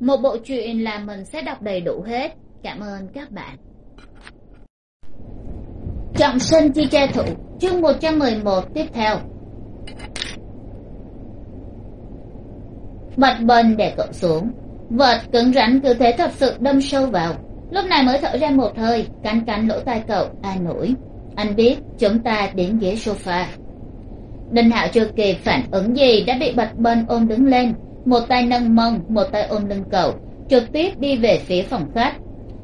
một bộ truyện là mình sẽ đọc đầy đủ hết. Cảm ơn các bạn. Trọng sinh chi che thủ, chương một trăm mười một tiếp theo. Bật bần để cậu xuống. Vợt cứng rắn cứ thế thật sự đâm sâu vào. Lúc này mới thở ra một hơi, cắn cắn lỗ tai cậu, an nổi anh biết, chúng ta đến ghế sofa. Đinh hạo chưa kịp phản ứng gì đã bị bạch bân ôm đứng lên một tay nâng mông, một tay ôm lưng cậu, trực tiếp đi về phía phòng khách.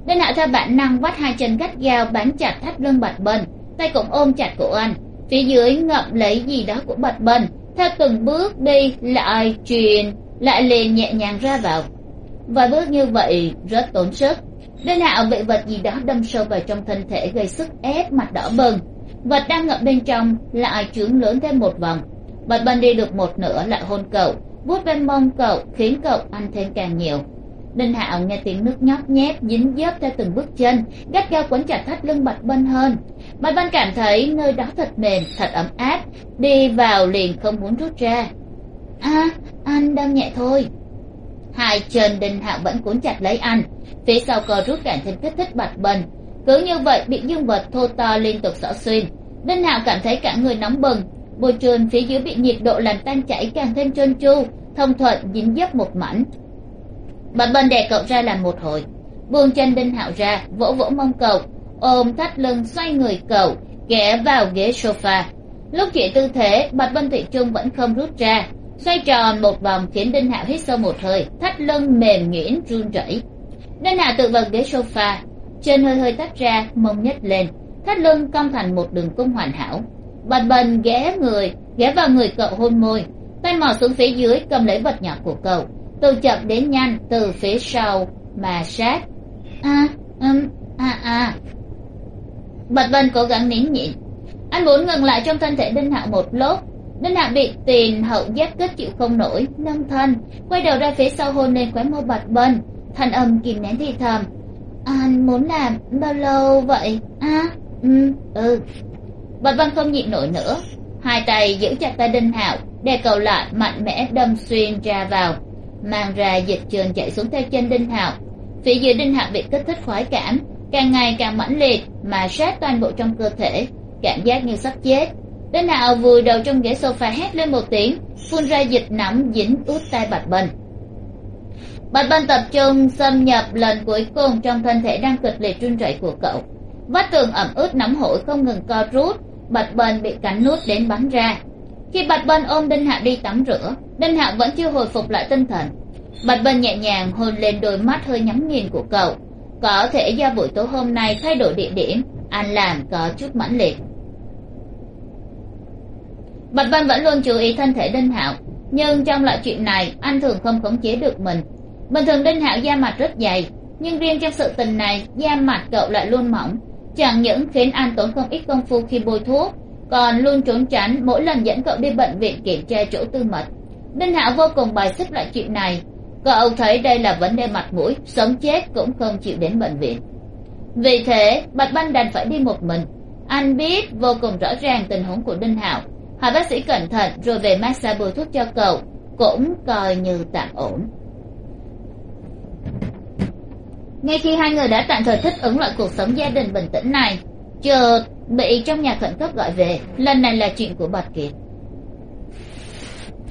Đinh hạo theo bản năng vắt hai chân gắt gao bám chặt thắt lưng bạch bân, tay cũng ôm chặt cổ anh. Phía dưới ngậm lấy gì đó của bạch bân, theo từng bước đi lại truyền, lại liền nhẹ nhàng ra vào. Vài bước như vậy rất tốn sức. Đinh hạo bị vật gì đó đâm sâu vào trong thân thể gây sức ép mặt đỏ bừng. Vật đang ngậm bên trong lại trướng lớn thêm một vòng. Bật bần đi được một nửa lại hôn cậu vuốt bên mông cậu khiến cậu ăn thêm càng nhiều. Đinh hạo nghe tiếng nước nhóp nhép dính dớp theo từng bước chân, gắt gao quấn chặt thắt lưng bạch bân hơn. Bạch bân cảm thấy nơi đó thật mềm, thật ấm áp, đi vào liền không muốn rút ra. À anh đang nhẹ thôi. Hai chân đinh hạo vẫn cuốn chặt lấy anh, phía sau cờ rút càng thêm kích thích bạch bần cứ như vậy bị dương vật thô to liên tục xỏ xuyên. Đinh hạo cảm thấy cả người nóng bừng bôi trường phía dưới bị nhiệt độ làm tan chảy càng thêm trơn tru, thông thuận dính dấp một mảnh. Bạch bần đè cậu ra làm một hồi. Buông chân đinh hạo ra, vỗ vỗ mông cậu. Ôm thắt lưng, xoay người cậu, ghé vào ghế sofa. Lúc chị tư thế bạch bân thủy trung vẫn không rút ra. Xoay tròn một vòng khiến đinh hạo hít sâu một hơi, thắt lưng mềm nhuyễn run rẩy. Đinh hạo tự vào ghế sofa chân hơi hơi tách ra, mông nhếch lên. Thắt lưng cong thành một đường cung hoàn hảo bần bần ghé người ghé vào người cậu hôn môi. Tay mò xuống phía dưới cầm lấy vật nhỏ của cậu. Từ chậm đến nhanh từ phía sau mà sát. A um a a. Bật vân cố gắng nín nhịn. Anh muốn ngừng lại trong thân thể đinh hạo một lốt, đinh hạo bị tiền hậu giáp kích chịu không nổi nâng thân quay đầu ra phía sau hôn lên khóe môi bật bân thanh âm kìm nén thì thầm. Anh muốn làm bao lâu vậy? A ừ ừ bạch văn không nhịn nổi nữa. Hai tay giữ chặt tay đinh hạo, đè cầu lại mạnh mẽ đâm xuyên ra vào, mang ra dịch trường chạy xuống theo chân đinh hạo. Phía dưới đinh hạo bị kích thích khoái cảm, càng ngày càng mãnh liệt mà sát toàn bộ trong cơ thể, cảm giác như sắp chết. Đinh hạo vùi đầu trong ghế sofa hét lên một tiếng, phun ra dịch nóng dính ướt tay bạch bần bạch bần tập trung xâm nhập lần cuối cùng trong thân thể đang kịch liệt run rẩy của cậu vách tường ẩm ướt nóng hổi không ngừng co rút, bạch bần bị cắn nuốt đến bắn ra. Khi bạch bần ôm đinh hạo đi tắm rửa, đinh hạo vẫn chưa hồi phục lại tinh thần. Bạch bần nhẹ nhàng hôn lên đôi mắt hơi nhắm nghiền của cậu. Có thể do buổi tối hôm nay thay đổi địa điểm anh làm có chút mãnh liệt. Bạch bần vẫn luôn chú ý thân thể đinh hạo nhưng trong loại chuyện này, anh thường không khống chế được mình. Bình thường đinh hạo da mặt rất dày, nhưng riêng trong sự tình này, da mặt cậu lại luôn mỏng chẳng những khiến anh tốn không ít công phu khi bôi thuốc, còn luôn trốn tránh mỗi lần dẫn cậu đi bệnh viện kiểm tra chỗ tư mật. Đinh hạo vô cùng bài xích lại chuyện này. Cậu thấy đây là vấn đề mặt mũi, sống chết cũng không chịu đến bệnh viện. Vì thế, bạch banh đành phải đi một mình. Anh biết vô cùng rõ ràng tình huống của đinh hạo. Hỏi bác sĩ cẩn thận rồi về massage bôi thuốc cho cậu, cũng coi như tạm ổn ngay khi hai người đã tạm thời thích ứng loại cuộc sống gia đình bình tĩnh này, chợt bị trong nhà khẩn cấp gọi về. Lần này là chuyện của bạch kiệt.